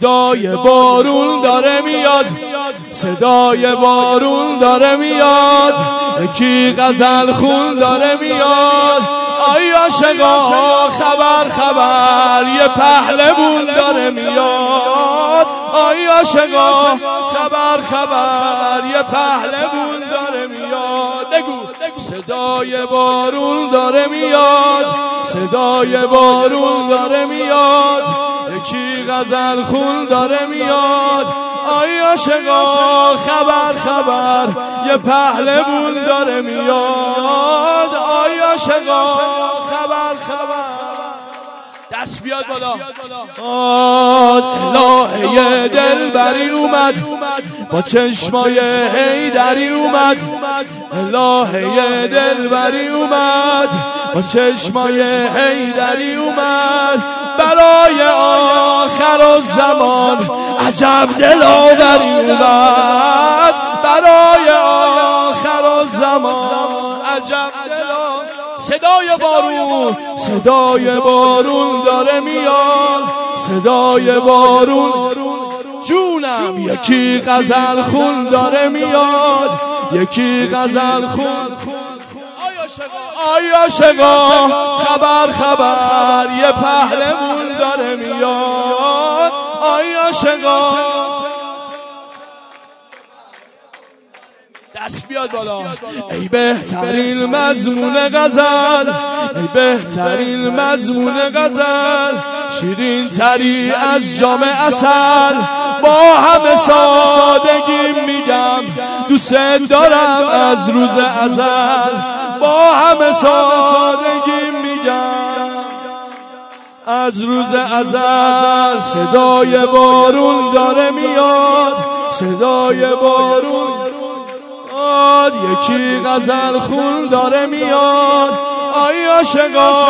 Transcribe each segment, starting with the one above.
صدای بارون داره میاد صدای بارون داره میاد یکی غزل خون داره میاد. آیا شقا خبر خبر یه پهلوون داره میاد. آیا شقا خبر خبر یه پهلوون داره میاد. بگو. صدای بارون داره میاد صدای بارون داره میاد. یکی غزل خون داره میاد. آیا شقا خبر خبر یه پهلوون داره میاد. آیا شقا خبر خبر. دست بیاد بالا. الهه دل بری اومد. با چشمای هیدری اومد. الهه دل بری اومد. با چشمای هیدری اومد. زمان عجب دلاوری اومد. برای آخر زمان عجب دلاوری صدای بارون صدای بارون داره میاد. صدای بارون جونم یکی غزل خون داره میاد. یکی غزل خون. آیا شقا خبر خبر یه پهلوون داره میاد. آیا شقا دست بیاد بالا. ای بهترین مضمون غزل ای بهترین مضمون غزل شیرین تری از جام اصل با همه سادگی میگم دوست دارم از روز ازل. با همه سادگی از روز ازل صدای بارون داره میاد. صدای بارون میاد یکی غزل خون داره میاد. آیا شقا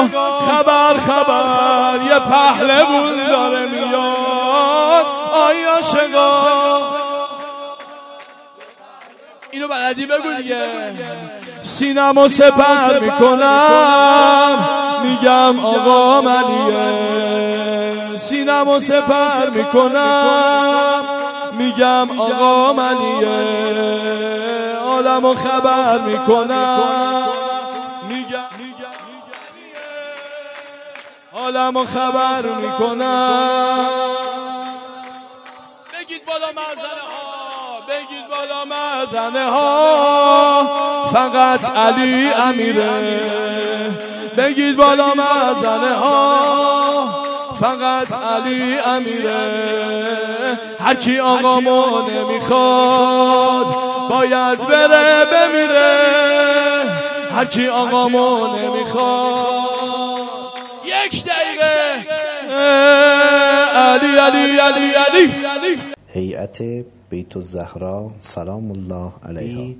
خبر خبر یه پهلوون داره میاد. آیا شقا اینو بلدی بگو دیگه. سینمو سپر می‌کنم. میگم آقا منیه. سینمو سپر می‌کنم. میگم آقا منیه. عالمو خبر می‌کنم. میگم عالمو خبر می‌کنم. بگید بالا مزنه ها. بگید بالا مزنه ها. فقط علی امیره. بگید بالا مزنه ها. فقط علی امیره. هرچی آقامو نمی‌خواد باید بره بمیره. هرچی آقامو نمی‌خواد. یک دقیقه. علی علی علی علی. هیئت بیت الزهرا سلام الله علیها.